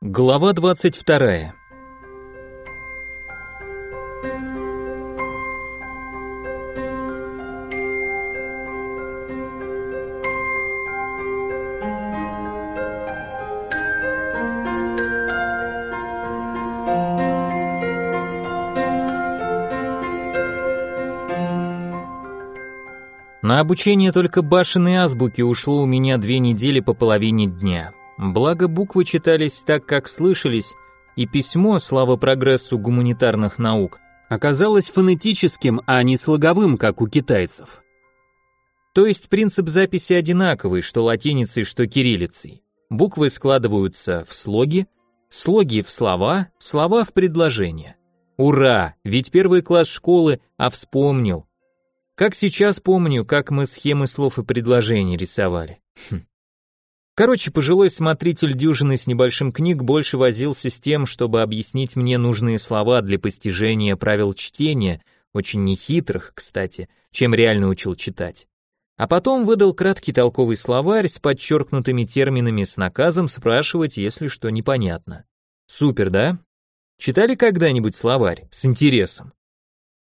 Глава 22. На обучение только башенной азбуки ушло у меня две недели по половине дня. Благо буквы читались так, как слышались, и письмо, слава прогрессу гуманитарных наук, оказалось фонетическим, а не слоговым, как у китайцев. То есть принцип записи одинаковый, что латиницей, что кириллицей. Буквы складываются в слоги, слоги в слова, слова в предложения. Ура! Ведь первый класс школы, а вспомнил. Как сейчас помню, как мы схемы слов и предложений рисовали. Хм. Короче, пожилой смотритель дюжины с небольшим книг больше возился с тем, чтобы объяснить мне нужные слова для постижения правил чтения, очень нехитрых, кстати, чем реально учил читать. А потом выдал краткий толковый словарь с подчеркнутыми терминами с наказом спрашивать, если что непонятно. Супер, да? Читали когда-нибудь словарь? С интересом.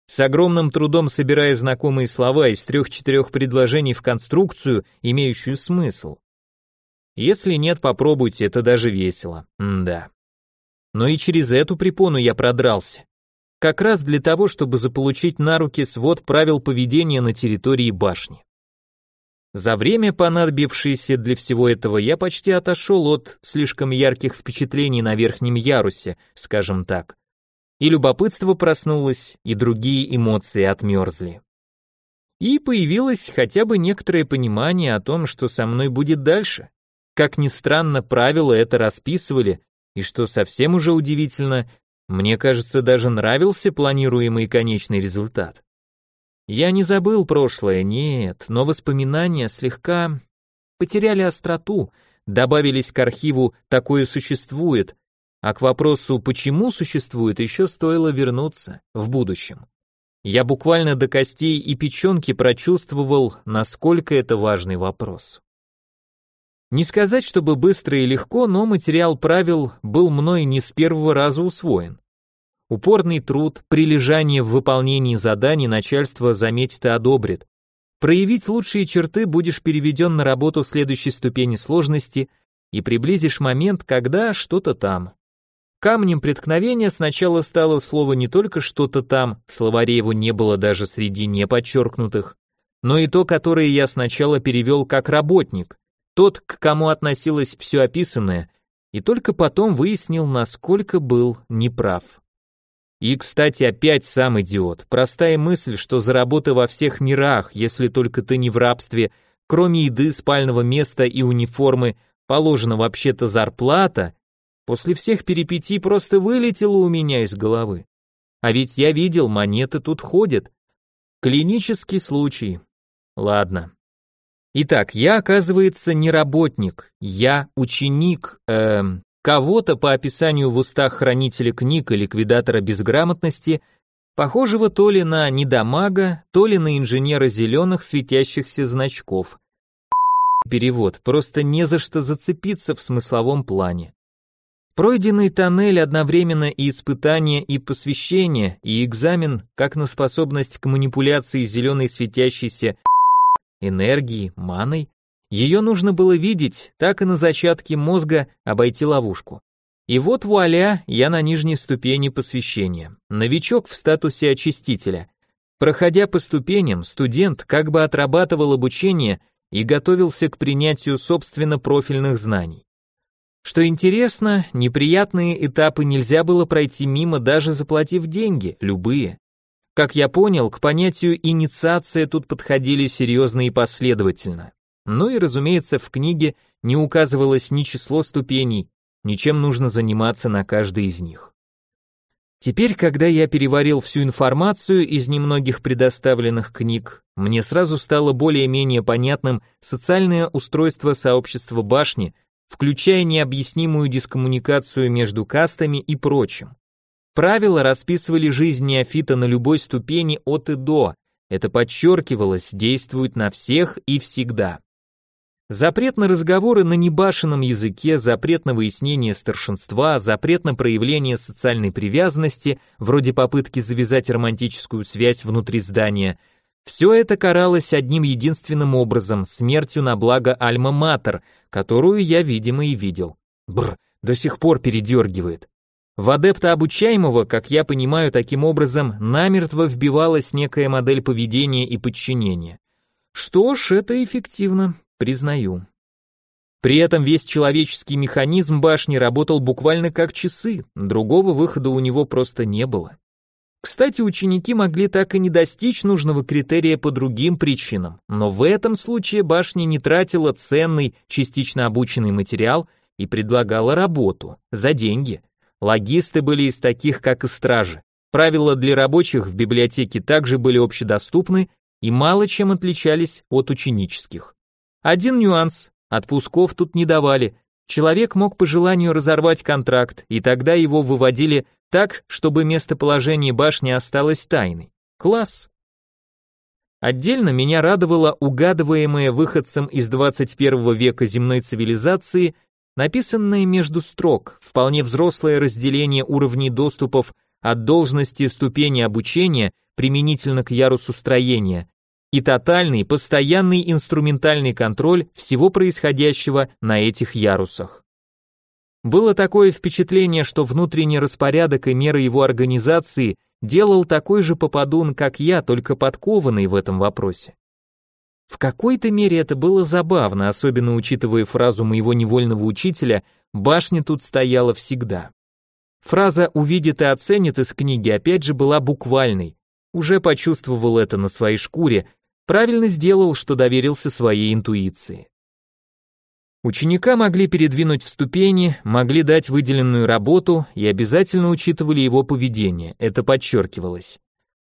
С огромным трудом собирая знакомые слова из трех-четырех предложений в конструкцию, имеющую смысл. Если нет, попробуйте, это даже весело. М да. Но и через эту препону я продрался. Как раз для того, чтобы заполучить на руки свод правил поведения на территории башни. За время, понадобившееся для всего этого, я почти отошел от слишком ярких впечатлений на верхнем ярусе, скажем так. И любопытство проснулось, и другие эмоции отмерзли. И появилось хотя бы некоторое понимание о том, что со мной будет дальше. Как ни странно, правила это расписывали, и что совсем уже удивительно, мне кажется, даже нравился планируемый конечный результат. Я не забыл прошлое, нет, но воспоминания слегка потеряли остроту, добавились к архиву «такое существует», а к вопросу «почему существует» еще стоило вернуться в будущем. Я буквально до костей и печенки прочувствовал, насколько это важный вопрос. Не сказать, чтобы быстро и легко, но материал правил был мной не с первого раза усвоен. Упорный труд, прилежание в выполнении заданий начальство заметит и одобрит. Проявить лучшие черты будешь переведен на работу в следующей ступени сложности и приблизишь момент, когда что-то там. Камнем преткновения сначала стало слово не только что-то там, в словаре его не было даже среди неподчеркнутых, но и то, которое я сначала перевел как работник, тот, к кому относилось все описанное, и только потом выяснил, насколько был неправ. И, кстати, опять сам идиот. Простая мысль, что за работа во всех мирах, если только ты не в рабстве, кроме еды, спального места и униформы, положена вообще-то зарплата, после всех перипетий просто вылетела у меня из головы. А ведь я видел, монеты тут ходят. Клинический случай. Ладно, Итак, я, оказывается, не работник, я ученик, эм, кого-то по описанию в устах хранителя книг и ликвидатора безграмотности, похожего то ли на недомага, то ли на инженера зеленых светящихся значков. Перевод, просто не за что зацепиться в смысловом плане. Пройденный тоннель одновременно и испытание, и посвящение, и экзамен как на способность к манипуляции зеленой светящейся энергии, маной, ее нужно было видеть, так и на зачатке мозга обойти ловушку. И вот вуаля, я на нижней ступени посвящения. Новичок в статусе очистителя. Проходя по ступеням, студент как бы отрабатывал обучение и готовился к принятию собственно профильных знаний. Что интересно, неприятные этапы нельзя было пройти мимо, даже заплатив деньги, любые. Как я понял, к понятию инициация тут подходили серьезно и последовательно. Ну и, разумеется, в книге не указывалось ни число ступеней, ни чем нужно заниматься на каждой из них. Теперь, когда я переварил всю информацию из немногих предоставленных книг, мне сразу стало более-менее понятным социальное устройство сообщества башни, включая необъяснимую дискоммуникацию между кастами и прочим. Правила расписывали жизнь неофита на любой ступени от и до. Это подчеркивалось, действует на всех и всегда. Запрет на разговоры на небашенном языке, запрет на выяснение старшинства, запрет на проявление социальной привязанности, вроде попытки завязать романтическую связь внутри здания. Все это каралось одним единственным образом – смертью на благо Альма-Матер, которую я, видимо, и видел. Бр, до сих пор передергивает. В адепта обучаемого, как я понимаю, таким образом намертво вбивалась некая модель поведения и подчинения. Что ж, это эффективно, признаю. При этом весь человеческий механизм башни работал буквально как часы, другого выхода у него просто не было. Кстати, ученики могли так и не достичь нужного критерия по другим причинам, но в этом случае башня не тратила ценный, частично обученный материал и предлагала работу за деньги. Логисты были из таких, как и стражи. Правила для рабочих в библиотеке также были общедоступны и мало чем отличались от ученических. Один нюанс – отпусков тут не давали. Человек мог по желанию разорвать контракт, и тогда его выводили так, чтобы местоположение башни осталось тайной. Класс! Отдельно меня радовало угадываемое выходцем из 21 века земной цивилизации написанное между строк, вполне взрослое разделение уровней доступов от должности ступени обучения применительно к ярусу строения и тотальный, постоянный инструментальный контроль всего происходящего на этих ярусах. Было такое впечатление, что внутренний распорядок и меры его организации делал такой же попадун, как я, только подкованный в этом вопросе. В какой-то мере это было забавно, особенно учитывая фразу моего невольного учителя «башня тут стояла всегда». Фраза «увидит и оценит» из книги опять же была буквальной. Уже почувствовал это на своей шкуре, правильно сделал, что доверился своей интуиции. Ученика могли передвинуть в ступени, могли дать выделенную работу и обязательно учитывали его поведение, это подчеркивалось.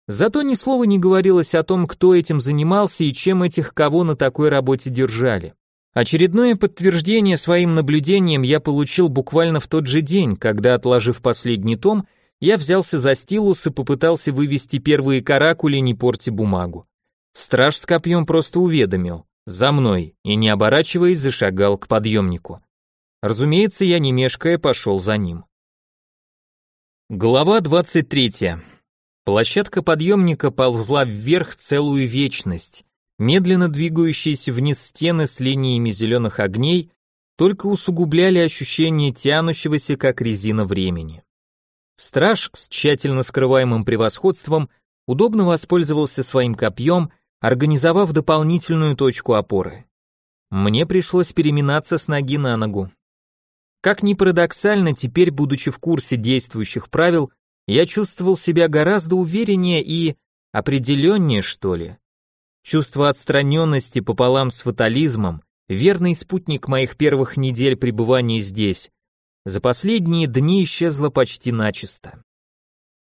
Зато ни слова не говорилось о том, кто этим занимался и чем этих кого на такой работе держали. Очередное подтверждение своим наблюдениям я получил буквально в тот же день, когда, отложив последний том, я взялся за стилус и попытался вывести первые каракули «Не порти бумагу». Страж с копьем просто уведомил «За мной» и, не оборачиваясь, зашагал к подъемнику. Разумеется, я не мешкая пошел за ним. Глава 23. Площадка подъемника ползла вверх целую вечность. Медленно двигающиеся вниз стены с линиями зеленых огней только усугубляли ощущение тянущегося как резина времени. Страж с тщательно скрываемым превосходством удобно воспользовался своим копьем, организовав дополнительную точку опоры. Мне пришлось переминаться с ноги на ногу. Как ни парадоксально, теперь, будучи в курсе действующих правил, я чувствовал себя гораздо увереннее и определеннее, что ли. Чувство отстраненности пополам с фатализмом, верный спутник моих первых недель пребывания здесь, за последние дни исчезло почти начисто.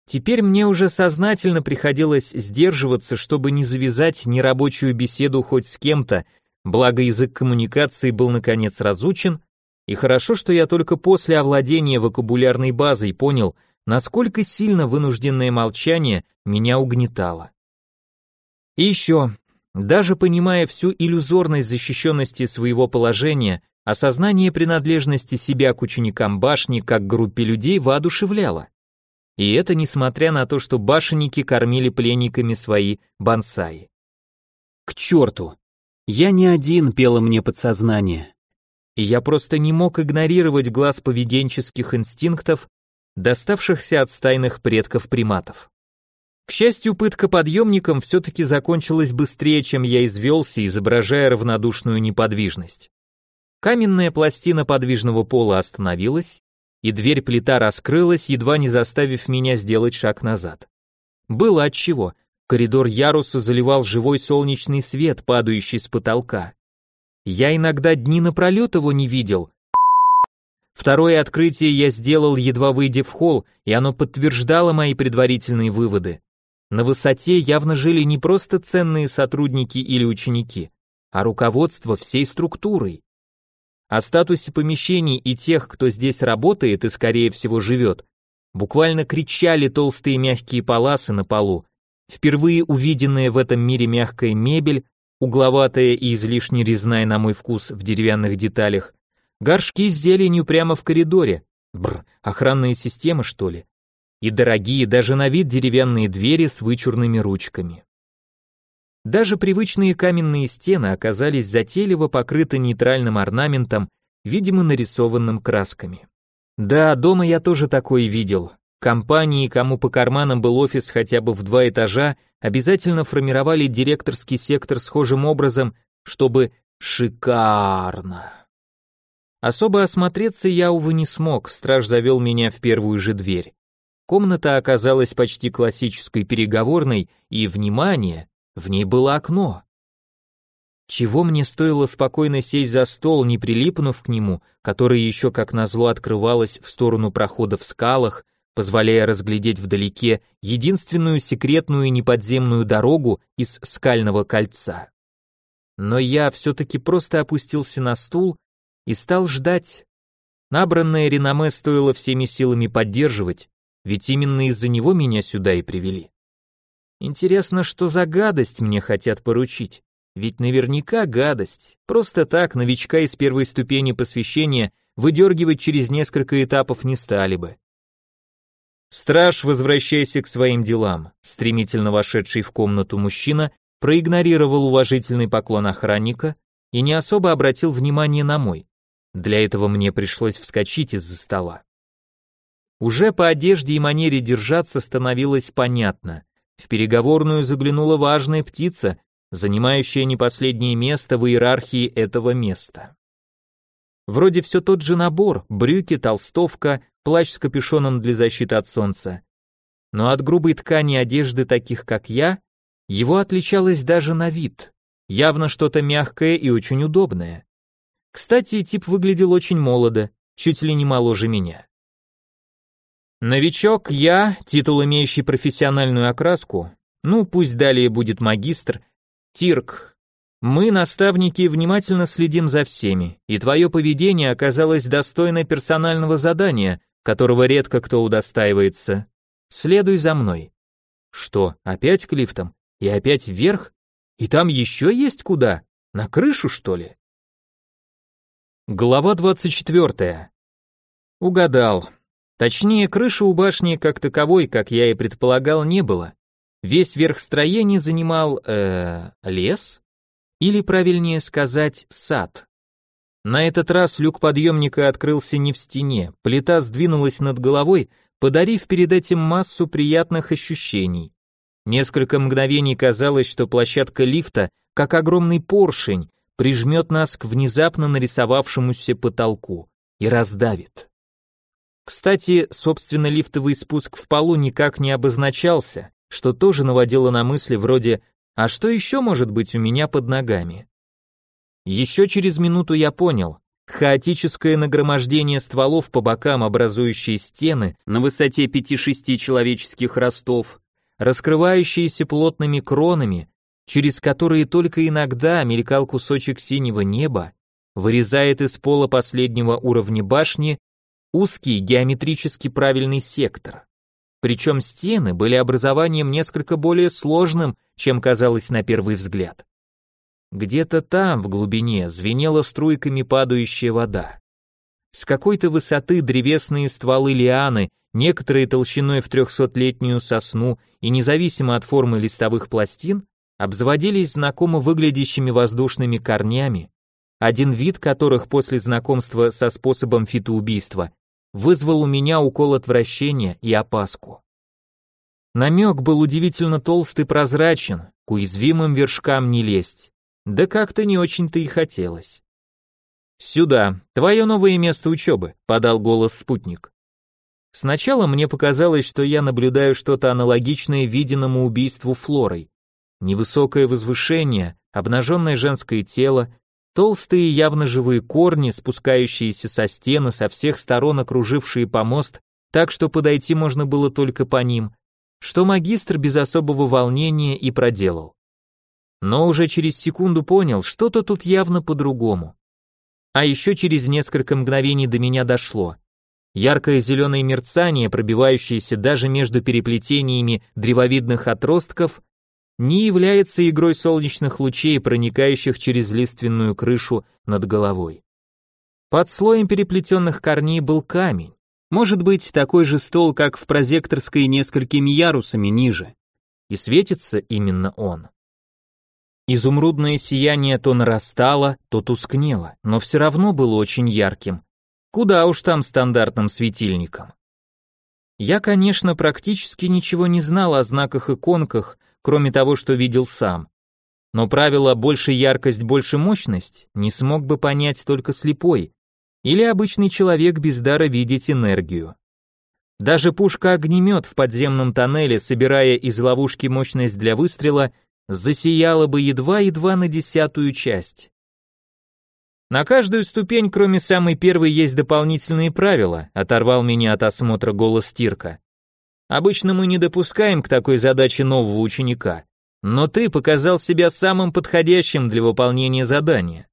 Теперь мне уже сознательно приходилось сдерживаться, чтобы не завязать нерабочую беседу хоть с кем-то, благо язык коммуникации был наконец разучен, и хорошо, что я только после овладения вокабулярной базой понял, насколько сильно вынужденное молчание меня угнетало. И еще, даже понимая всю иллюзорность защищенности своего положения, осознание принадлежности себя к ученикам башни как группе людей воодушевляло. И это несмотря на то, что башенники кормили пленниками свои бонсаи. К черту! Я не один, пело мне подсознание. И я просто не мог игнорировать глаз поведенческих инстинктов, доставшихся от стайных предков приматов. К счастью, пытка подъемником все-таки закончилась быстрее, чем я извелся, изображая равнодушную неподвижность. Каменная пластина подвижного пола остановилась, и дверь плита раскрылась, едва не заставив меня сделать шаг назад. Было отчего. Коридор яруса заливал живой солнечный свет, падающий с потолка. Я иногда дни напролет его не видел, Второе открытие я сделал, едва выйдя в холл, и оно подтверждало мои предварительные выводы. На высоте явно жили не просто ценные сотрудники или ученики, а руководство всей структурой. О статусе помещений и тех, кто здесь работает и, скорее всего, живет, буквально кричали толстые мягкие паласы на полу, впервые увиденная в этом мире мягкая мебель, угловатая и излишне резная на мой вкус в деревянных деталях, горшки с зеленью прямо в коридоре, бр, охранные системы что ли, и дорогие даже на вид деревянные двери с вычурными ручками. Даже привычные каменные стены оказались затейливо покрыты нейтральным орнаментом, видимо нарисованным красками. Да, дома я тоже такое видел. Компании, кому по карманам был офис хотя бы в два этажа, обязательно формировали директорский сектор схожим образом, чтобы шикарно. Особо осмотреться я, увы, не смог, страж завел меня в первую же дверь. Комната оказалась почти классической переговорной, и, внимание, в ней было окно. Чего мне стоило спокойно сесть за стол, не прилипнув к нему, который еще как назло открывалось в сторону прохода в скалах, позволяя разглядеть вдалеке единственную секретную неподземную дорогу из скального кольца. Но я все-таки просто опустился на стул и стал ждать. Набранное реноме стоило всеми силами поддерживать, ведь именно из-за него меня сюда и привели. Интересно, что за гадость мне хотят поручить? Ведь наверняка гадость. Просто так новичка из первой ступени посвящения выдергивать через несколько этапов не стали бы. Страж, возвращайся к своим делам. Стремительно вошедший в комнату мужчина проигнорировал уважительный поклон охранника и не особо обратил внимание на мой. Для этого мне пришлось вскочить из-за стола. Уже по одежде и манере держаться становилось понятно. В переговорную заглянула важная птица, занимающая не последнее место в иерархии этого места. Вроде все тот же набор, брюки, толстовка, плащ с капюшоном для защиты от солнца. Но от грубой ткани одежды таких, как я, его отличалось даже на вид. Явно что-то мягкое и очень удобное. Кстати, тип выглядел очень молодо, чуть ли не моложе меня. Новичок я, титул имеющий профессиональную окраску, ну пусть далее будет магистр, Тирк. Мы, наставники, внимательно следим за всеми, и твое поведение оказалось достойно персонального задания, которого редко кто удостаивается. Следуй за мной. Что, опять к лифтам? И опять вверх? И там еще есть куда? На крышу, что ли? Глава 24. Угадал. Точнее, крыши у башни как таковой, как я и предполагал, не было. Весь верх строения занимал, э, лес? Или, правильнее сказать, сад. На этот раз люк подъемника открылся не в стене, плита сдвинулась над головой, подарив перед этим массу приятных ощущений. Несколько мгновений казалось, что площадка лифта, как огромный поршень, прижмет нас к внезапно нарисовавшемуся потолку и раздавит. Кстати, собственно, лифтовый спуск в полу никак не обозначался, что тоже наводило на мысли вроде «А что еще может быть у меня под ногами?» Еще через минуту я понял, хаотическое нагромождение стволов по бокам, образующие стены на высоте 5-6 человеческих ростов, раскрывающиеся плотными кронами, через которые только иногда мелькал кусочек синего неба, вырезает из пола последнего уровня башни узкий геометрически правильный сектор. Причем стены были образованием несколько более сложным, чем казалось на первый взгляд. Где-то там, в глубине, звенела струйками падающая вода. С какой-то высоты древесные стволы лианы, некоторые толщиной в трехсотлетнюю сосну и независимо от формы листовых пластин, обзаводились знакомо выглядящими воздушными корнями, один вид которых после знакомства со способом фитоубийства вызвал у меня укол отвращения и опаску. Намек был удивительно толст и прозрачен, к уязвимым вершкам не лезть. Да как-то не очень-то и хотелось. «Сюда, твое новое место учебы», — подал голос спутник. Сначала мне показалось, что я наблюдаю что-то аналогичное виденному убийству Флорой. Невысокое возвышение, обнаженное женское тело, Толстые, явно живые корни, спускающиеся со стены, со всех сторон окружившие помост, так что подойти можно было только по ним, что магистр без особого волнения и проделал. Но уже через секунду понял, что-то тут явно по-другому. А еще через несколько мгновений до меня дошло. Яркое зеленое мерцание, пробивающееся даже между переплетениями древовидных отростков, не является игрой солнечных лучей, проникающих через лиственную крышу над головой. Под слоем переплетенных корней был камень. Может быть, такой же стол, как в прозекторской несколькими ярусами ниже. И светится именно он. Изумрудное сияние то нарастало, то тускнело, но все равно было очень ярким. Куда уж там стандартным светильником. Я, конечно, практически ничего не знал о знаках-иконках, кроме того, что видел сам. Но правило «больше яркость, больше мощность» не смог бы понять только слепой или обычный человек без дара видеть энергию. Даже пушка-огнемет в подземном тоннеле, собирая из ловушки мощность для выстрела, засияла бы едва-едва на десятую часть. На каждую ступень, кроме самой первой, есть дополнительные правила, оторвал меня от осмотра голос Тирка. Обычно мы не допускаем к такой задаче нового ученика, но ты показал себя самым подходящим для выполнения задания.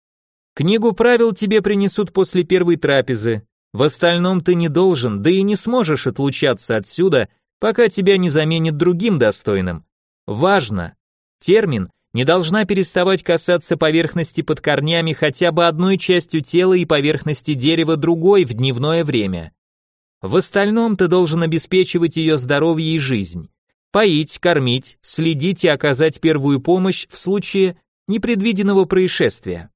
Книгу правил тебе принесут после первой трапезы. В остальном ты не должен, да и не сможешь отлучаться отсюда, пока тебя не заменит другим достойным. Важно, термин не должна переставать касаться поверхности под корнями хотя бы одной частью тела и поверхности дерева другой в дневное время. В остальном ты должен обеспечивать ее здоровье и жизнь. Поить, кормить, следить и оказать первую помощь в случае непредвиденного происшествия.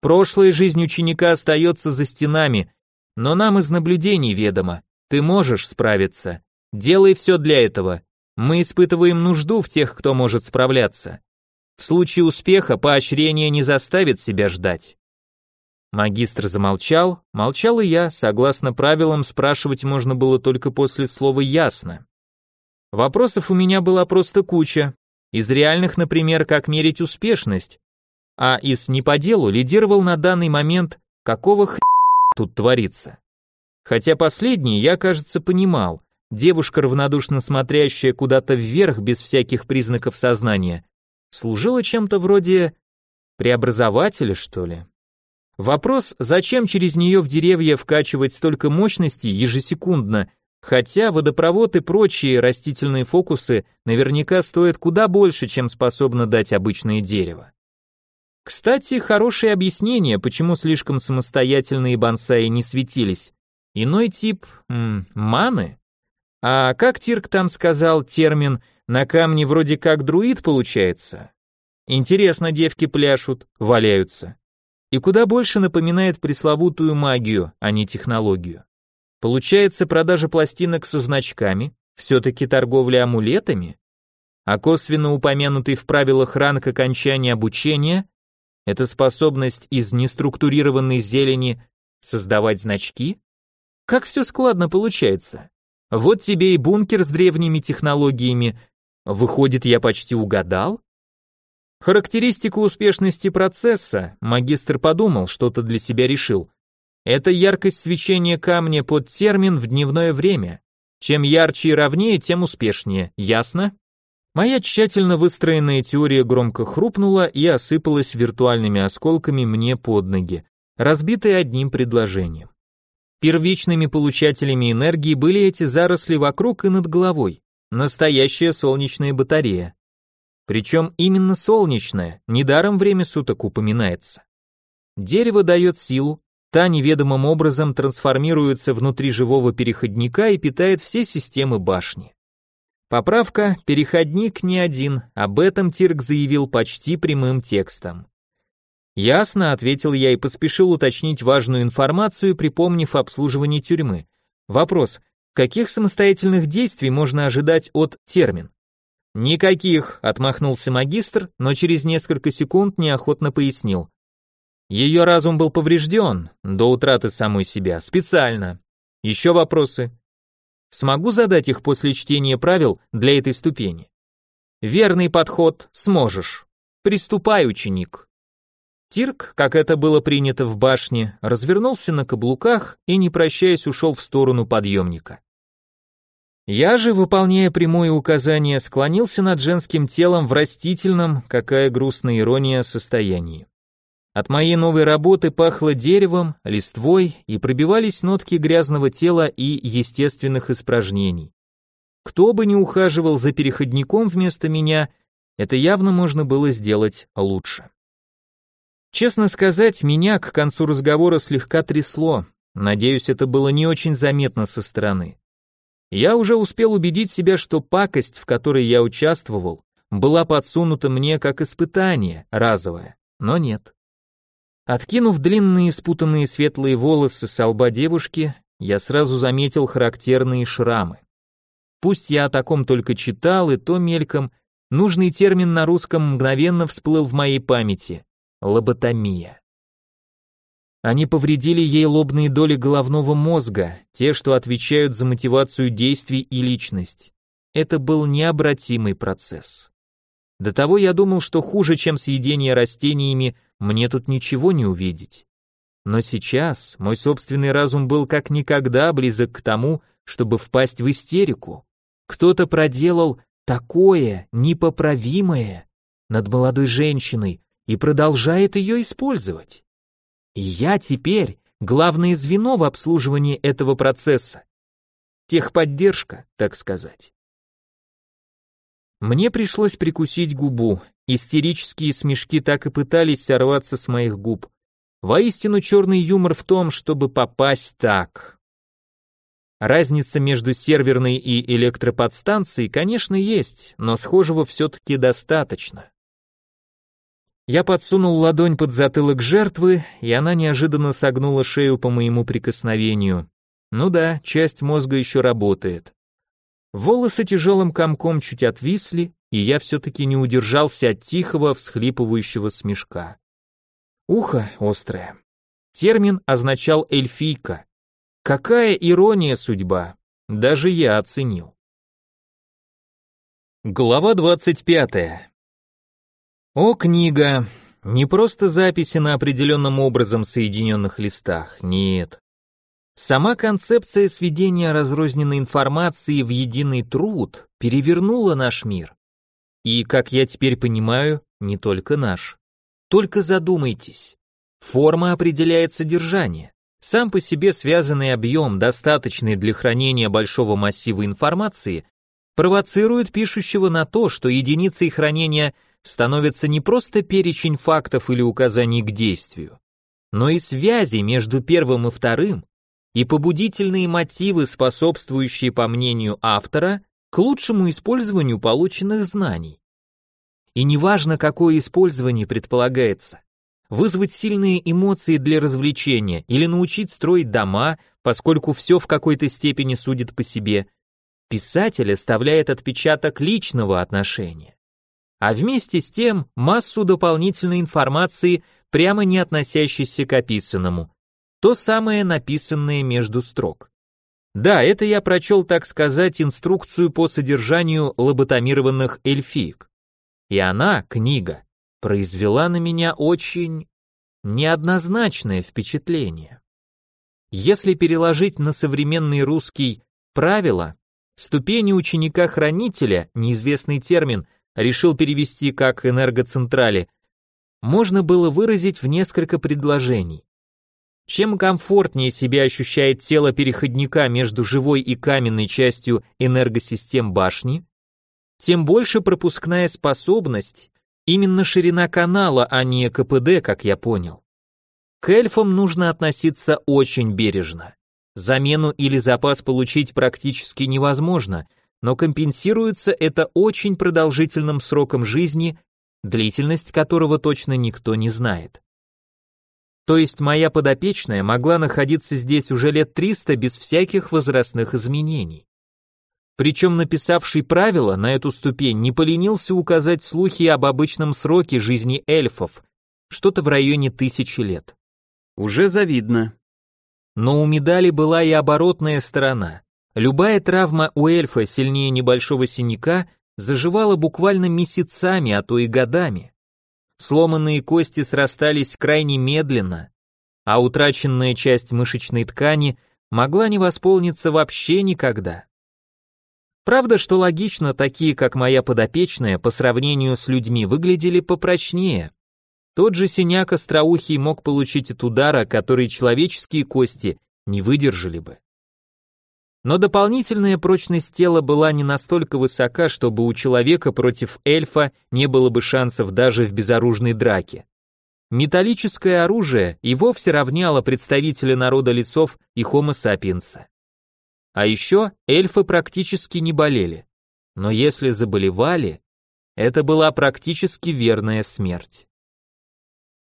Прошлая жизнь ученика остается за стенами, но нам из наблюдений ведомо, ты можешь справиться. Делай все для этого, мы испытываем нужду в тех, кто может справляться. В случае успеха поощрение не заставит себя ждать. Магистр замолчал, молчал и я, согласно правилам, спрашивать можно было только после слова «ясно». Вопросов у меня была просто куча. Из реальных, например, как мерить успешность, а из «не по делу» лидировал на данный момент «какого х... тут творится». Хотя последний я, кажется, понимал, девушка, равнодушно смотрящая куда-то вверх без всяких признаков сознания, служила чем-то вроде преобразователя, что ли. Вопрос, зачем через нее в деревья вкачивать столько мощности ежесекундно, хотя водопровод и прочие растительные фокусы наверняка стоят куда больше, чем способно дать обычное дерево. Кстати, хорошее объяснение, почему слишком самостоятельные бонсаи не светились. Иной тип м, маны. А как Тирк там сказал термин «на камне вроде как друид получается»? Интересно, девки пляшут, валяются. И куда больше напоминает пресловутую магию, а не технологию. Получается, продажа пластинок со значками, все-таки торговля амулетами? А косвенно упомянутый в правилах ранг окончания обучения – это способность из неструктурированной зелени создавать значки? Как все складно получается. Вот тебе и бункер с древними технологиями. Выходит, я почти угадал? Характеристику успешности процесса магистр подумал, что-то для себя решил. Это яркость свечения камня под термин в дневное время. Чем ярче и ровнее, тем успешнее. Ясно? Моя тщательно выстроенная теория громко хрупнула и осыпалась виртуальными осколками мне под ноги, разбитая одним предложением. Первичными получателями энергии были эти заросли вокруг и над головой. Настоящая солнечная батарея. Причем именно солнечная, недаром время суток упоминается. Дерево дает силу, та неведомым образом трансформируется внутри живого переходника и питает все системы башни. Поправка, переходник не один, об этом Тирк заявил почти прямым текстом. Ясно, ответил я и поспешил уточнить важную информацию, припомнив обслуживание тюрьмы. Вопрос: каких самостоятельных действий можно ожидать от термин? Никаких, отмахнулся магистр, но через несколько секунд неохотно пояснил. Ее разум был поврежден до утраты самой себя, специально. Еще вопросы? Смогу задать их после чтения правил для этой ступени? Верный подход, сможешь. Приступай, ученик. Тирк, как это было принято в башне, развернулся на каблуках и, не прощаясь, ушел в сторону подъемника. Я же, выполняя прямое указание, склонился над женским телом в растительном, какая грустная ирония, состоянии. От моей новой работы пахло деревом, листвой и пробивались нотки грязного тела и естественных испражнений. Кто бы ни ухаживал за переходником вместо меня, Это явно можно было сделать лучше. Честно сказать, меня к концу разговора слегка трясло. Надеюсь, это было не очень заметно со стороны. Я уже успел убедить себя, что пакость, в которой я участвовал, была подсунута мне как испытание, разовое, но нет. Откинув длинные спутанные светлые волосы с лба девушки, я сразу заметил характерные шрамы. Пусть я о таком только читал, и то мельком, нужный термин на русском мгновенно всплыл в моей памяти – лоботомия. Они повредили ей лобные доли головного мозга, те, что отвечают за мотивацию действий и личность. Это был необратимый процесс. До того я думал, что хуже, чем съедение растениями, мне тут ничего не увидеть. Но сейчас мой собственный разум был как никогда близок к тому, чтобы впасть в истерику. Кто-то проделал такое непоправимое над молодой женщиной и продолжает ее использовать. И я теперь главное звено в обслуживании этого процесса. Техподдержка, так сказать. Мне пришлось прикусить губу, истерические смешки так и пытались сорваться с моих губ. Воистину черный юмор в том, чтобы попасть так. Разница между серверной и электроподстанцией, конечно, есть, но схожего все-таки достаточно. Я подсунул ладонь под затылок жертвы, и она неожиданно согнула шею по моему прикосновению. Ну да, часть мозга еще работает. Волосы тяжелым комком чуть отвисли, и я все-таки не удержался от тихого, всхлипывающего смешка. Ухо острое. Термин означал эльфийка, Какая ирония судьба, даже я оценил. Глава 25. О, книга, не просто записи на определенном образом соединенных листах, нет. Сама концепция сведения разрозненной информации в единый труд перевернула наш мир. И, как я теперь понимаю, не только наш. Только задумайтесь. Форма определяет содержание. Сам по себе связанный объем, достаточный для хранения большого массива информации, провоцирует пишущего на то, что единицей хранения становится не просто перечень фактов или указаний к действию, но и связи между первым и вторым, и побудительные мотивы, способствующие, по мнению автора, к лучшему использованию полученных знаний. И неважно, какое использование предполагается, вызвать сильные эмоции для развлечения или научить строить дома, поскольку все в какой-то степени судит по себе, писатель оставляет отпечаток личного отношения. А вместе с тем массу дополнительной информации, прямо не относящейся к описанному, то самое написанное между строк. Да, это я прочел, так сказать, инструкцию по содержанию лоботомированных эльфиек. И она, книга, произвела на меня очень неоднозначное впечатление. Если переложить на современный русский правила, ступени ученика-хранителя, неизвестный термин, решил перевести как энергоцентрали, можно было выразить в несколько предложений. Чем комфортнее себя ощущает тело переходника между живой и каменной частью энергосистем башни, тем больше пропускная способность Именно ширина канала, а не КПД, как я понял. К эльфам нужно относиться очень бережно. Замену или запас получить практически невозможно, но компенсируется это очень продолжительным сроком жизни, длительность которого точно никто не знает. То есть моя подопечная могла находиться здесь уже лет 300 без всяких возрастных изменений. Причем написавший правила на эту ступень не поленился указать слухи об обычном сроке жизни эльфов, что-то в районе тысячи лет. Уже завидно. Но у медали была и оборотная сторона. Любая травма у эльфа сильнее небольшого синяка заживала буквально месяцами, а то и годами. Сломанные кости срастались крайне медленно, а утраченная часть мышечной ткани могла не восполниться вообще никогда. Правда, что логично, такие, как моя подопечная, по сравнению с людьми выглядели попрочнее. Тот же синяк остроухий мог получить от удара, который человеческие кости не выдержали бы. Но дополнительная прочность тела была не настолько высока, чтобы у человека против эльфа не было бы шансов даже в безоружной драке. Металлическое оружие и вовсе равняло представителя народа лесов и хомо сапиенса. А еще эльфы практически не болели. Но если заболевали, это была практически верная смерть.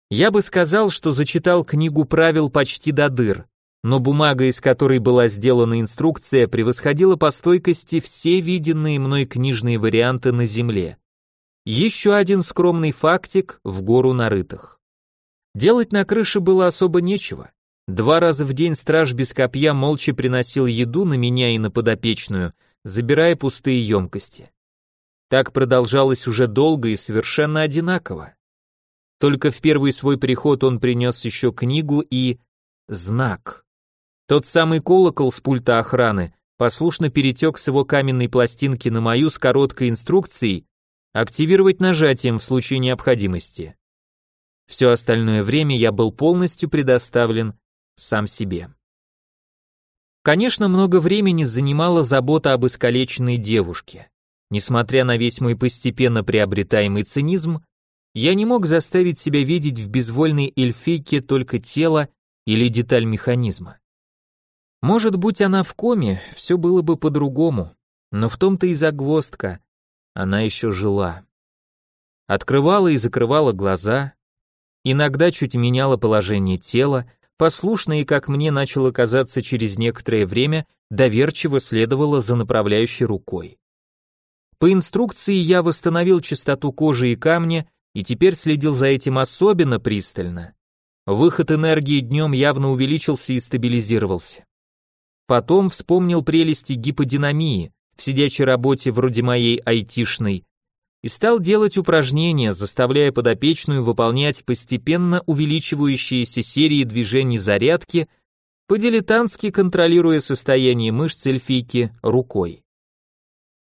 Я бы сказал, что зачитал книгу правил почти до дыр, но бумага, из которой была сделана инструкция, превосходила по стойкости все виденные мной книжные варианты на Земле. Еще один скромный фактик в гору нарытых. Делать на крыше было особо нечего. Два раза в день страж без копья молча приносил еду на меня и на подопечную, забирая пустые емкости. Так продолжалось уже долго и совершенно одинаково. Только в первый свой приход он принес еще книгу и... знак. Тот самый колокол с пульта охраны послушно перетек с его каменной пластинки на мою с короткой инструкцией активировать нажатием в случае необходимости. Все остальное время я был полностью предоставлен сам себе. Конечно, много времени занимала забота об искалеченной девушке. Несмотря на весь мой постепенно приобретаемый цинизм, я не мог заставить себя видеть в безвольной эльфийке только тело или деталь механизма. Может быть, она в коме, все было бы по-другому, но в том-то и загвоздка, она еще жила. Открывала и закрывала глаза, иногда чуть меняла положение тела, послушно и, как мне начало казаться через некоторое время, доверчиво следовала за направляющей рукой. По инструкции я восстановил чистоту кожи и камня и теперь следил за этим особенно пристально. Выход энергии днем явно увеличился и стабилизировался. Потом вспомнил прелести гиподинамии в сидячей работе вроде моей айтишной и стал делать упражнения, заставляя подопечную выполнять постепенно увеличивающиеся серии движений зарядки, по-дилетантски контролируя состояние мышц эльфийки рукой.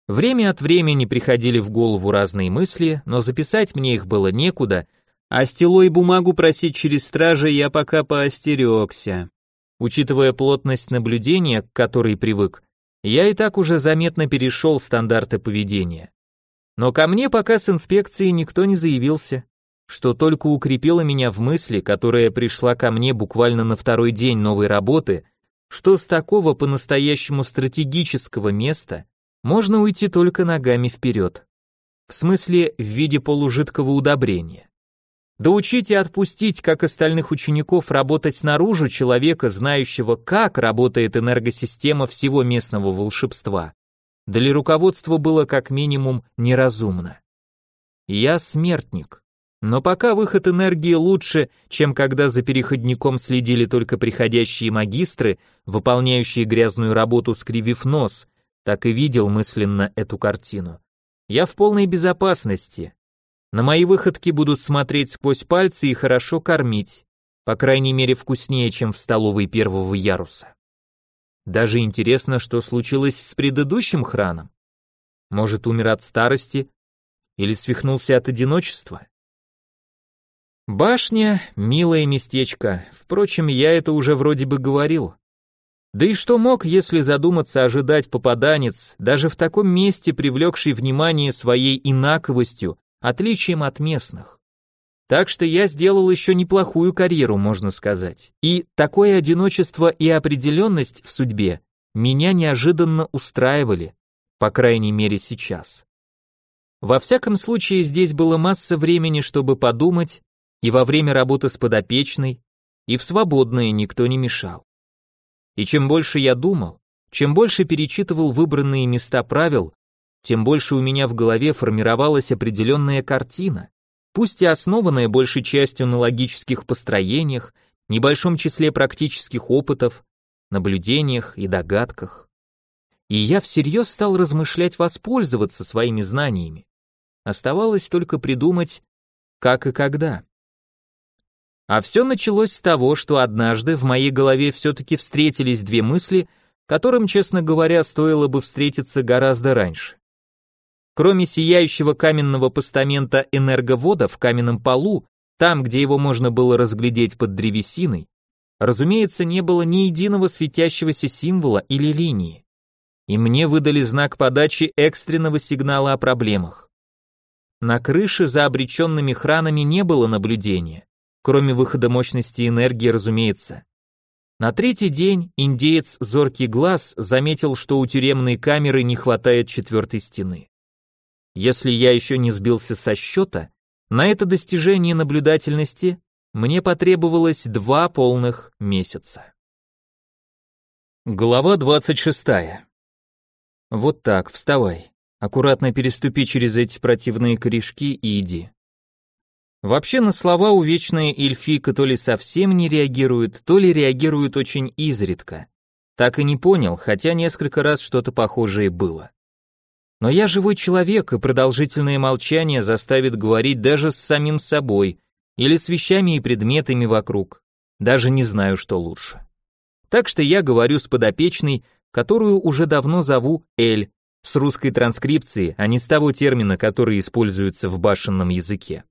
Время от времени приходили в голову разные мысли, но записать мне их было некуда, а стело и бумагу просить через стражи я пока поостерегся. Учитывая плотность наблюдения, к которой привык, я и так уже заметно перешел стандарты поведения. Но ко мне пока с инспекцией никто не заявился, что только укрепило меня в мысли, которая пришла ко мне буквально на второй день новой работы, что с такого по-настоящему стратегического места можно уйти только ногами вперед. В смысле, в виде полужидкого удобрения. Да учить и отпустить, как остальных учеников, работать наружу человека, знающего, как работает энергосистема всего местного волшебства, для руководства было как минимум неразумно. Я смертник. Но пока выход энергии лучше, чем когда за переходником следили только приходящие магистры, выполняющие грязную работу, скривив нос, так и видел мысленно эту картину. Я в полной безопасности, на мои выходки будут смотреть сквозь пальцы и хорошо кормить, по крайней мере вкуснее, чем в столовой первого яруса. Даже интересно, что случилось с предыдущим храном. Может, умер от старости или свихнулся от одиночества? Башня — милое местечко, впрочем, я это уже вроде бы говорил. Да и что мог, если задуматься ожидать попаданец, даже в таком месте, привлекший внимание своей инаковостью отличием от местных. Так что я сделал еще неплохую карьеру, можно сказать. И такое одиночество и определенность в судьбе меня неожиданно устраивали, по крайней мере сейчас. Во всяком случае, здесь было масса времени, чтобы подумать, и во время работы с подопечной, и в свободное никто не мешал. И чем больше я думал, чем больше перечитывал выбранные места правил, тем больше у меня в голове формировалась определенная картина, пусть и основанная большей частью на логических построениях, небольшом числе практических опытов, наблюдениях и догадках. И я всерьез стал размышлять воспользоваться своими знаниями. Оставалось только придумать, как и когда. А все началось с того, что однажды в моей голове все-таки встретились две мысли, которым, честно говоря, стоило бы встретиться гораздо раньше. Кроме сияющего каменного постамента энерговода в каменном полу, там, где его можно было разглядеть под древесиной, разумеется, не было ни единого светящегося символа или линии. и мне выдали знак подачи экстренного сигнала о проблемах. На крыше за обреченными хранами не было наблюдения, кроме выхода мощности энергии, разумеется. На третий день индеец Зоркий Глаз заметил, что у тюремной камеры не хватает четвертой стены. Если я еще не сбился со счета, на это достижение наблюдательности мне потребовалось два полных месяца. Глава 26. Вот так, вставай. Аккуратно переступи через эти противные корешки и иди. Вообще на слова увечная эльфийка то ли совсем не реагирует, то ли реагирует очень изредка. Так и не понял, хотя несколько раз что-то похожее было. Но я живой человек, и продолжительное молчание заставит говорить даже с самим собой или с вещами и предметами вокруг. Даже не знаю, что лучше. Так что я говорю с подопечной, которую уже давно зову Эль, с русской транскрипцией, а не с того термина, который используется в башенном языке.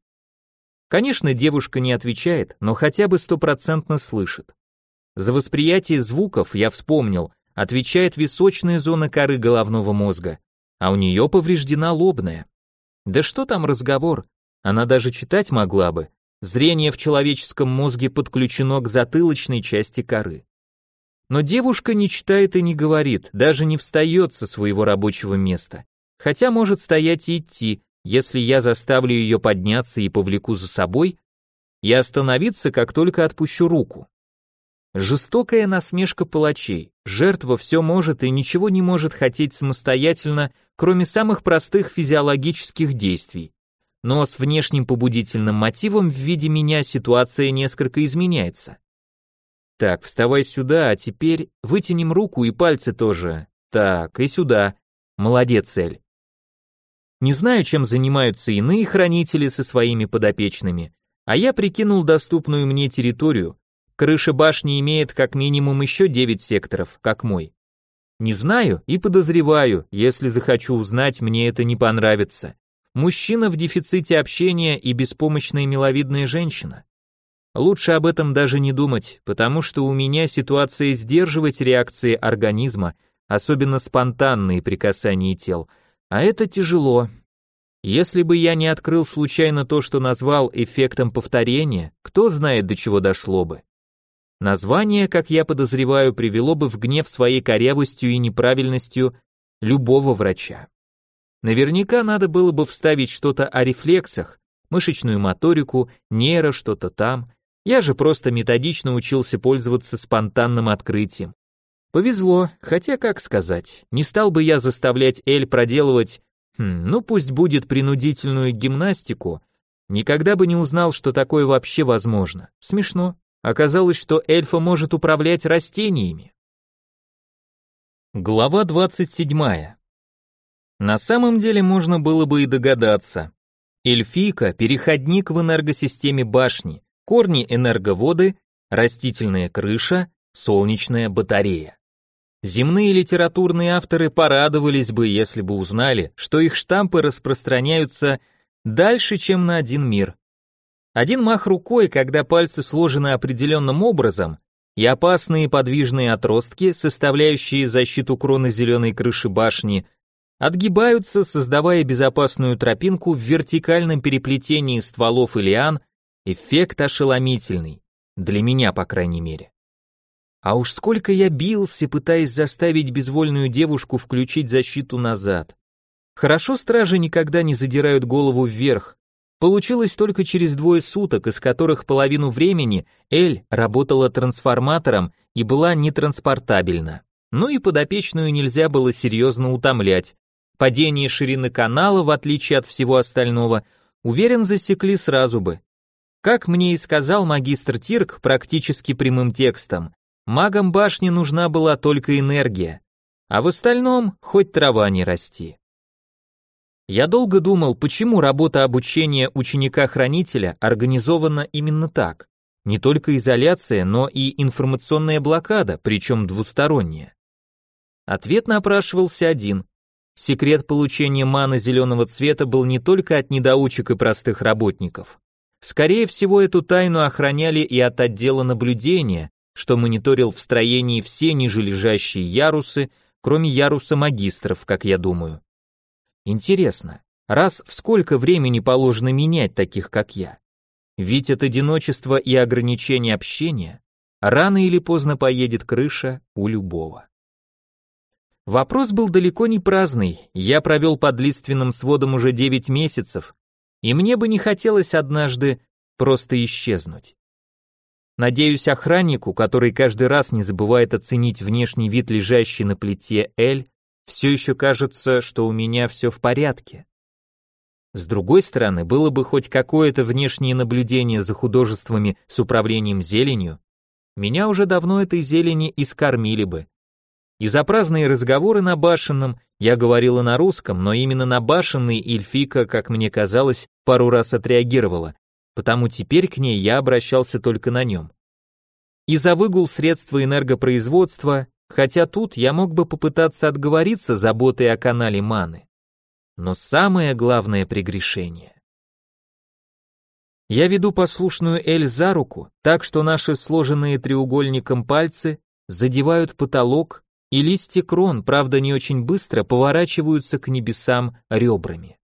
Конечно, девушка не отвечает, но хотя бы стопроцентно слышит. За восприятие звуков, я вспомнил, отвечает височная зона коры головного мозга, а у нее повреждена лобная. Да что там разговор, она даже читать могла бы. Зрение в человеческом мозге подключено к затылочной части коры. Но девушка не читает и не говорит, даже не встает со своего рабочего места. Хотя может стоять и идти, если я заставлю ее подняться и повлеку за собой, и остановиться, как только отпущу руку. Жестокая насмешка палачей. Жертва все может и ничего не может хотеть самостоятельно, кроме самых простых физиологических действий. Но с внешним побудительным мотивом в виде меня ситуация несколько изменяется. Так, вставай сюда, а теперь вытянем руку и пальцы тоже. Так, и сюда. Молодец, Эль. Не знаю, чем занимаются иные хранители со своими подопечными, а я прикинул доступную мне территорию, Крыша башни имеет как минимум еще 9 секторов, как мой. Не знаю и подозреваю, если захочу узнать, мне это не понравится. Мужчина в дефиците общения и беспомощная миловидная женщина. Лучше об этом даже не думать, потому что у меня ситуация сдерживать реакции организма, особенно спонтанные при касании тел, а это тяжело. Если бы я не открыл случайно то, что назвал эффектом повторения, кто знает, до чего дошло бы. Название, как я подозреваю, привело бы в гнев своей корявостью и неправильностью любого врача. Наверняка надо было бы вставить что-то о рефлексах, мышечную моторику, нейро, что-то там. Я же просто методично учился пользоваться спонтанным открытием. Повезло, хотя как сказать, не стал бы я заставлять Эль проделывать, хм, ну пусть будет принудительную гимнастику, никогда бы не узнал, что такое вообще возможно. Смешно. Оказалось, что эльфа может управлять растениями. Глава 27. На самом деле можно было бы и догадаться. Эльфийка – переходник в энергосистеме башни, корни энерговоды, растительная крыша, солнечная батарея. Земные литературные авторы порадовались бы, если бы узнали, что их штампы распространяются дальше, чем на один мир. Один мах рукой, когда пальцы сложены определенным образом, и опасные подвижные отростки, составляющие защиту кроны зеленой крыши башни, отгибаются, создавая безопасную тропинку в вертикальном переплетении стволов и лиан, эффект ошеломительный, для меня, по крайней мере. А уж сколько я бился, пытаясь заставить безвольную девушку включить защиту назад. Хорошо стражи никогда не задирают голову вверх, Получилось только через двое суток, из которых половину времени Эль работала трансформатором и была нетранспортабельна. Ну и подопечную нельзя было серьезно утомлять. Падение ширины канала, в отличие от всего остального, уверен, засекли сразу бы. Как мне и сказал магистр Тирк практически прямым текстом, магам башни нужна была только энергия, а в остальном хоть трава не расти. Я долго думал, почему работа обучения ученика-хранителя организована именно так. Не только изоляция, но и информационная блокада, причем двусторонняя. Ответ напрашивался один. Секрет получения маны зеленого цвета был не только от недоучек и простых работников. Скорее всего, эту тайну охраняли и от отдела наблюдения, что мониторил в строении все ниже лежащие ярусы, кроме яруса магистров, как я думаю. Интересно, раз в сколько времени положено менять таких, как я? Ведь от одиночества и ограничения общения рано или поздно поедет крыша у любого. Вопрос был далеко не праздный, я провел под лиственным сводом уже 9 месяцев, и мне бы не хотелось однажды просто исчезнуть. Надеюсь, охраннику, который каждый раз не забывает оценить внешний вид лежащей на плите Эль, все еще кажется, что у меня все в порядке. С другой стороны, было бы хоть какое-то внешнее наблюдение за художествами с управлением зеленью, меня уже давно этой зелени искормили бы. И за праздные разговоры на башенном я говорила на русском, но именно на башенный Ильфика, как мне казалось, пару раз отреагировала, потому теперь к ней я обращался только на нем. И за выгул средства энергопроизводства, хотя тут я мог бы попытаться отговориться заботой о канале маны. Но самое главное прегрешение. Я веду послушную Эль за руку, так что наши сложенные треугольником пальцы задевают потолок, и листья крон, правда не очень быстро, поворачиваются к небесам ребрами.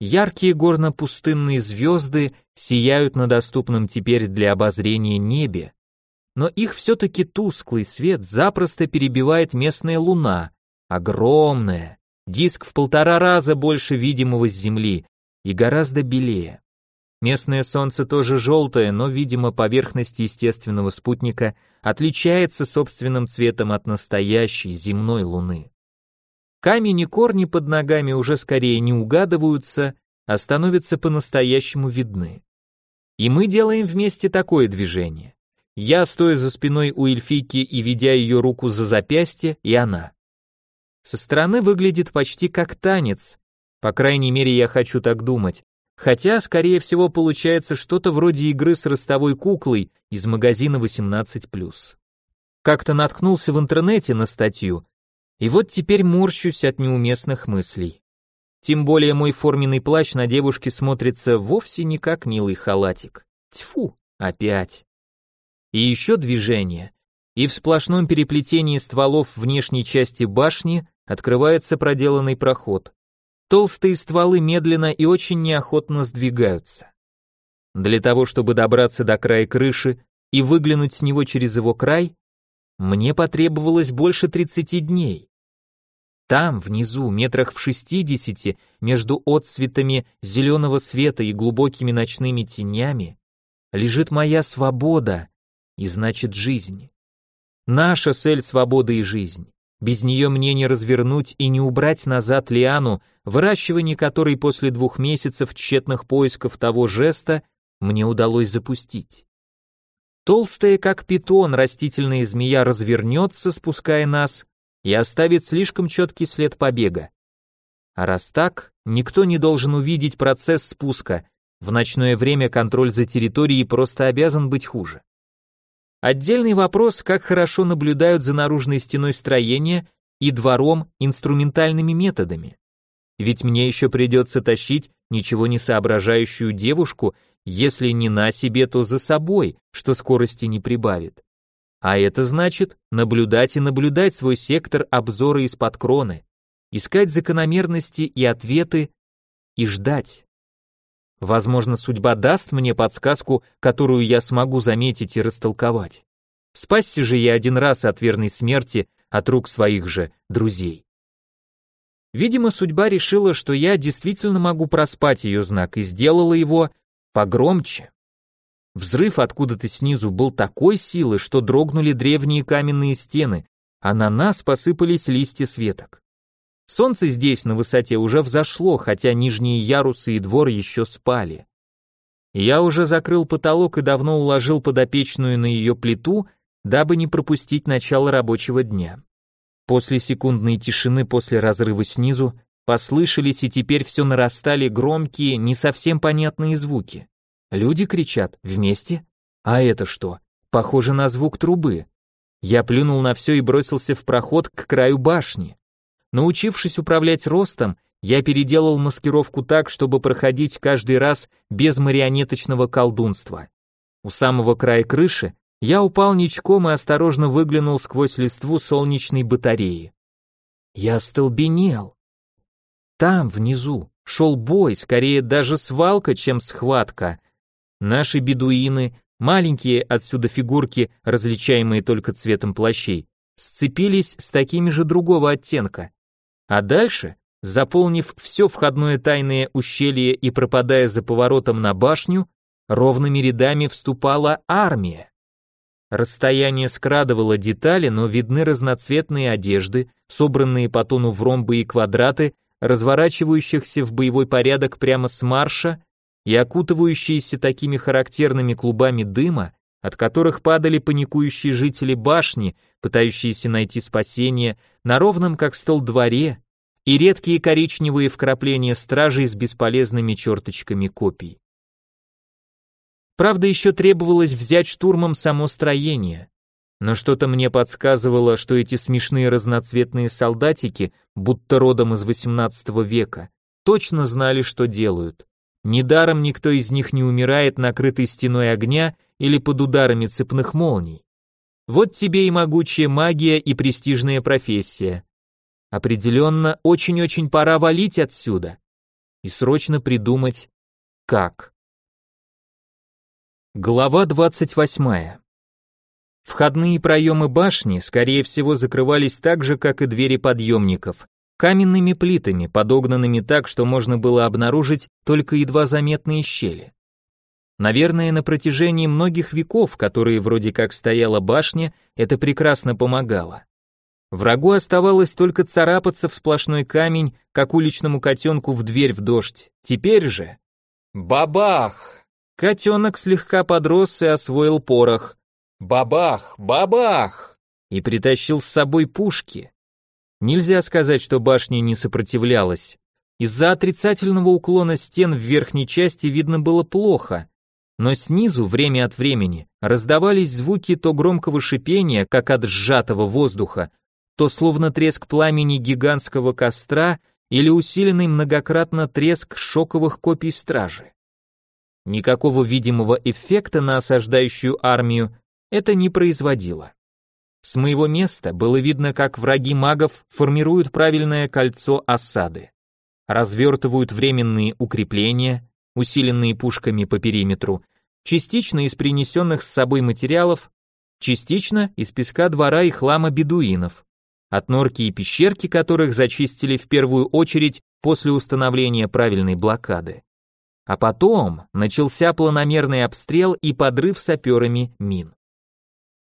Яркие горно-пустынные звезды сияют на доступном теперь для обозрения небе, но их все-таки тусклый свет запросто перебивает местная луна, огромная, Диск в полтора раза больше видимого с Земли и гораздо белее. Местное солнце тоже желтое, но, видимо, поверхность естественного спутника отличается собственным цветом от настоящей земной луны. Камень и корни под ногами уже скорее не угадываются, а становятся по-настоящему видны. И мы делаем вместе такое движение. Я, стоя за спиной у эльфийки и ведя ее руку за запястье, и она. Со стороны выглядит почти как танец. По крайней мере, я хочу так думать. Хотя, скорее всего, получается что-то вроде игры с ростовой куклой из магазина 18+. Как-то наткнулся в интернете на статью, и вот теперь морщусь от неуместных мыслей. Тем более мой форменный плащ на девушке смотрится вовсе не как милый халатик. Тьфу, опять. И еще движение. И в сплошном переплетении стволов внешней части башни открывается проделанный проход. Толстые стволы медленно и очень неохотно сдвигаются. Для того, чтобы добраться до края крыши и выглянуть с него через его край, мне потребовалось больше 30 дней. Там, внизу, метрах в 60, между отсветами зеленого света и глубокими ночными тенями, лежит моя свобода и значит жизнь. Наша цель свобода и жизнь. Без нее мне не развернуть и не убрать назад лиану, выращивание которой после двух месяцев тщетных поисков того жеста мне удалось запустить. Толстая, как питон, растительная змея развернется, спуская нас, и оставит слишком четкий след побега. А раз так, никто не должен увидеть процесс спуска, в ночное время контроль за территорией просто обязан быть хуже. Отдельный вопрос, как хорошо наблюдают за наружной стеной строения и двором инструментальными методами. Ведь мне еще придется тащить ничего не соображающую девушку, если не на себе, то за собой, что скорости не прибавит. А это значит наблюдать и наблюдать свой сектор обзора из-под кроны, искать закономерности и ответы и ждать. Возможно, судьба даст мне подсказку, которую я смогу заметить и растолковать. Спасся же я один раз от верной смерти от рук своих же друзей. Видимо, судьба решила, что я действительно могу проспать ее знак и сделала его погромче. Взрыв откуда-то снизу был такой силы, что дрогнули древние каменные стены, а на нас посыпались листья светок. Солнце здесь на высоте уже взошло, хотя нижние ярусы и двор еще спали. Я уже закрыл потолок и давно уложил подопечную на ее плиту, дабы не пропустить начало рабочего дня. После секундной тишины после разрыва снизу послышались и теперь все нарастали громкие, не совсем понятные звуки. Люди кричат вместе? А это что? Похоже на звук трубы. Я плюнул на все и бросился в проход к краю башни. Научившись управлять ростом, я переделал маскировку так, чтобы проходить каждый раз без марионеточного колдунства. У самого края крыши Я упал ничком и осторожно выглянул сквозь листву солнечной батареи. Я остолбенел. Там, внизу, шел бой, скорее даже свалка, чем схватка. Наши бедуины, маленькие отсюда фигурки, различаемые только цветом плащей, сцепились с такими же другого оттенка. А дальше, заполнив все входное тайное ущелье и пропадая за поворотом на башню, ровными рядами вступала армия. Расстояние скрадывало детали, но видны разноцветные одежды, собранные по тону в ромбы и квадраты, разворачивающихся в боевой порядок прямо с марша и окутывающиеся такими характерными клубами дыма, от которых падали паникующие жители башни, пытающиеся найти спасение на ровном как стол дворе, и редкие коричневые вкрапления стражей с бесполезными черточками копий. Правда, еще требовалось взять штурмом само строение, но что-то мне подсказывало, что эти смешные разноцветные солдатики, будто родом из XVIII века, точно знали, что делают. Недаром никто из них не умирает накрытый стеной огня или под ударами цепных молний. Вот тебе и могучая магия и престижная профессия. Определенно, очень-очень пора валить отсюда. И срочно придумать, как. Глава 28. Входные проемы башни, скорее всего, закрывались так же, как и двери подъемников, каменными плитами, подогнанными так, что можно было обнаружить только едва заметные щели. Наверное, на протяжении многих веков, которые вроде как стояла башня, это прекрасно помогало. Врагу оставалось только царапаться в сплошной камень, как уличному котенку в дверь в дождь. Теперь же... Бабах! Котенок слегка подрос и освоил порох. Бабах! Бабах! И притащил с собой пушки. Нельзя сказать, что башня не сопротивлялась. Из-за отрицательного уклона стен в верхней части видно было плохо, но снизу время от времени раздавались звуки то громкого шипения, как от сжатого воздуха, то словно треск пламени гигантского костра или усиленный многократно треск шоковых копий стражи. Никакого видимого эффекта на осаждающую армию это не производило. С моего места было видно, как враги магов формируют правильное кольцо осады. Развертывают временные укрепления, усиленные пушками по периметру, частично из принесенных с собой материалов, частично из песка двора и хлама бедуинов, от норки и пещерки которых зачистили в первую очередь после установления правильной блокады. А потом начался планомерный обстрел и подрыв саперами мин.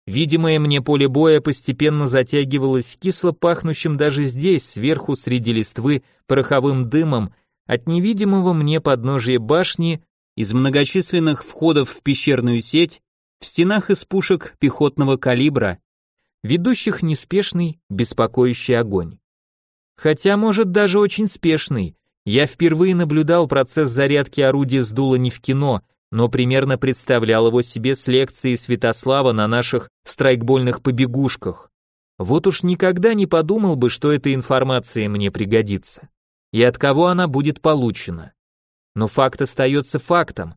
Видимое мне поле боя постепенно затягивалось кисло пахнущим даже здесь, сверху среди листвы, пороховым дымом от невидимого мне подножия башни из многочисленных входов в пещерную сеть, в стенах из пушек пехотного калибра, ведущих неспешный, беспокоящий огонь. Хотя, может, даже очень спешный. Я впервые наблюдал процесс зарядки орудия с дула не в кино, но примерно представлял его себе с лекции Святослава на наших страйкбольных побегушках. Вот уж никогда не подумал бы, что эта информация мне пригодится. И от кого она будет получена. Но факт остается фактом.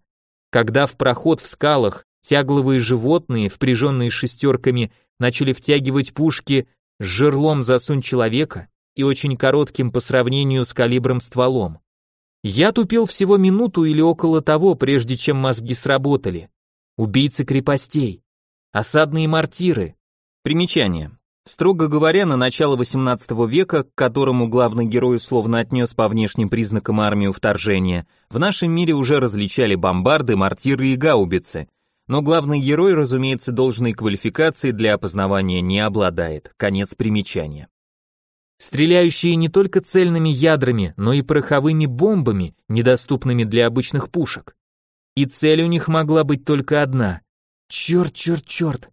Когда в проход в скалах тягловые животные, впряженные шестерками, начали втягивать пушки с жерлом засунь человека и очень коротким по сравнению с калибром стволом. Я тупил всего минуту или около того, прежде чем мозги сработали. Убийцы крепостей, осадные мортиры. Примечание. Строго говоря, на начало XVIII века, к которому главный герой условно отнес по внешним признакам армию вторжения, в нашем мире уже различали бомбарды, мортиры и гаубицы. Но главный герой, разумеется, должной квалификации для опознавания не обладает. Конец примечания стреляющие не только цельными ядрами, но и пороховыми бомбами, недоступными для обычных пушек. И цель у них могла быть только одна. Черт, черт, черт.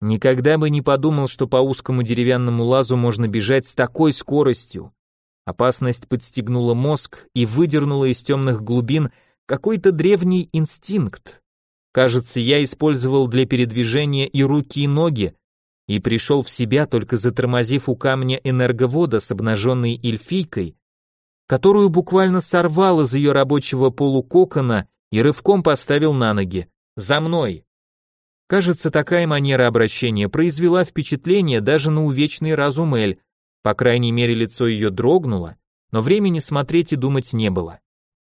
Никогда бы не подумал, что по узкому деревянному лазу можно бежать с такой скоростью. Опасность подстегнула мозг и выдернула из темных глубин какой-то древний инстинкт. Кажется, я использовал для передвижения и руки, и ноги, и пришел в себя, только затормозив у камня энерговода с обнаженной эльфийкой, которую буквально сорвал из ее рабочего полукокона и рывком поставил на ноги. «За мной!» Кажется, такая манера обращения произвела впечатление даже на увечный разум Эль, по крайней мере лицо ее дрогнуло, но времени смотреть и думать не было.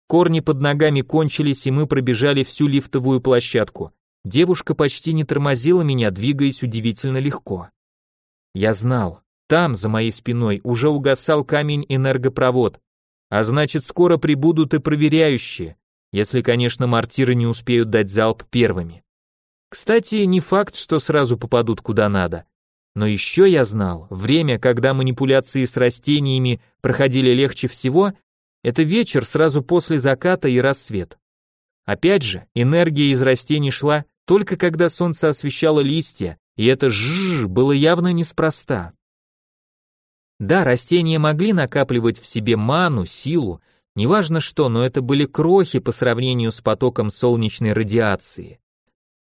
Корни под ногами кончились, и мы пробежали всю лифтовую площадку. Девушка почти не тормозила меня, двигаясь удивительно легко. Я знал, там, за моей спиной, уже угасал камень-энергопровод, а значит, скоро прибудут и проверяющие, если, конечно, мортиры не успеют дать залп первыми. Кстати, не факт, что сразу попадут куда надо. Но еще я знал, время, когда манипуляции с растениями проходили легче всего, это вечер сразу после заката и рассвет. Опять же, энергия из растений шла только когда солнце освещало листья, и это жжж было явно неспроста. Да, растения могли накапливать в себе ману, силу, неважно что, но это были крохи по сравнению с потоком солнечной радиации.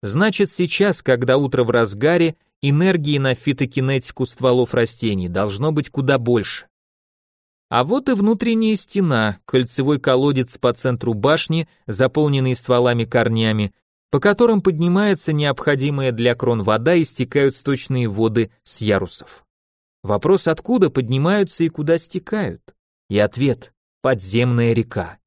Значит, сейчас, когда утро в разгаре, энергии на фитокинетику стволов растений должно быть куда больше. А вот и внутренняя стена, кольцевой колодец по центру башни, заполненный стволами корнями, по которым поднимается необходимая для крон вода и стекают сточные воды с ярусов. Вопрос, откуда поднимаются и куда стекают? И ответ – подземная река.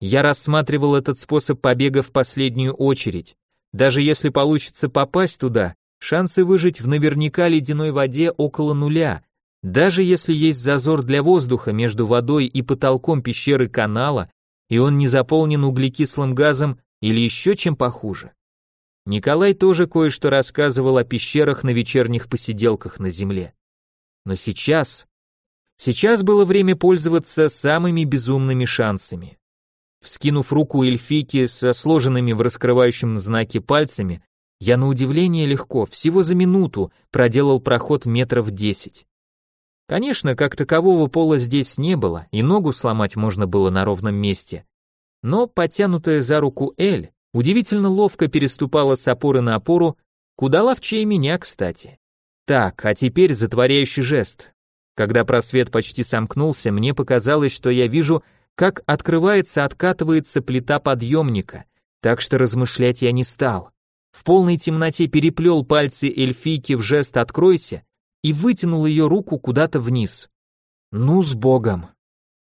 Я рассматривал этот способ побега в последнюю очередь. Даже если получится попасть туда, шансы выжить в наверняка ледяной воде около нуля. Даже если есть зазор для воздуха между водой и потолком пещеры канала, и он не заполнен углекислым газом или еще чем похуже. Николай тоже кое-что рассказывал о пещерах на вечерних посиделках на земле. Но сейчас... Сейчас было время пользоваться самыми безумными шансами. Вскинув руку эльфийки со сложенными в раскрывающем знаке пальцами, я на удивление легко, всего за минуту, проделал проход метров десять. Конечно, как такового пола здесь не было, и ногу сломать можно было на ровном месте. Но потянутая за руку Эль удивительно ловко переступала с опоры на опору, куда ловчее меня, кстати. Так, а теперь затворяющий жест. Когда просвет почти сомкнулся, мне показалось, что я вижу как открывается, откатывается плита подъемника, так что размышлять я не стал. В полной темноте переплел пальцы эльфийки в жест «откройся» и вытянул ее руку куда-то вниз. Ну, с Богом!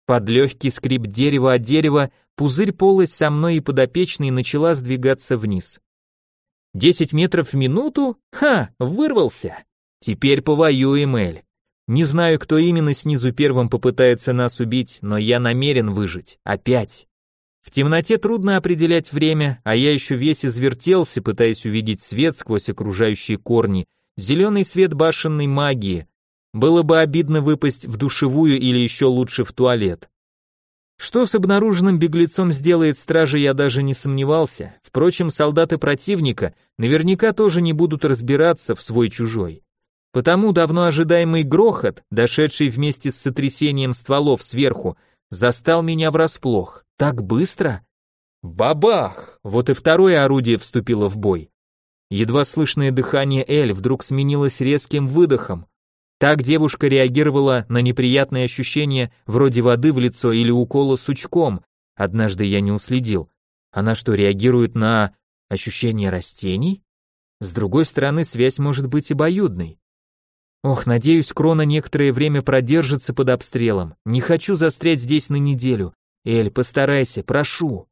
Под легкий скрип дерева от дерева пузырь полость со мной и подопечной начала сдвигаться вниз. Десять метров в минуту? Ха, вырвался! Теперь повоюем, Эль. Не знаю, кто именно снизу первым попытается нас убить, но я намерен выжить. Опять. В темноте трудно определять время, а я еще весь извертелся, пытаясь увидеть свет сквозь окружающие корни, зеленый свет башенной магии. Было бы обидно выпасть в душевую или еще лучше в туалет. Что с обнаруженным беглецом сделает стража, я даже не сомневался. Впрочем, солдаты противника наверняка тоже не будут разбираться в свой-чужой. Потому давно ожидаемый грохот, дошедший вместе с сотрясением стволов сверху, застал меня врасплох. Так быстро? Бабах! Вот и второе орудие вступило в бой. Едва слышное дыхание Эль вдруг сменилось резким выдохом. Так девушка реагировала на неприятные ощущения вроде воды в лицо или укола сучком. Однажды я не уследил. Она что, реагирует на ощущение растений? С другой стороны, связь может быть обоюдной. Ох, надеюсь, Крона некоторое время продержится под обстрелом. Не хочу застрять здесь на неделю. Эль, постарайся, прошу.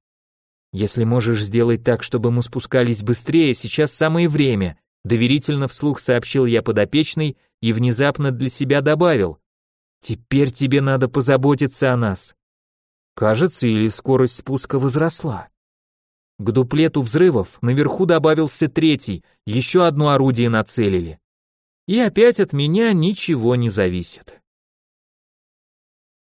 Если можешь сделать так, чтобы мы спускались быстрее, сейчас самое время, доверительно вслух сообщил я подопечной и внезапно для себя добавил: Теперь тебе надо позаботиться о нас. Кажется, или скорость спуска возросла. К дуплету взрывов наверху добавился третий, еще одно орудие нацелили. И опять от меня ничего не зависит.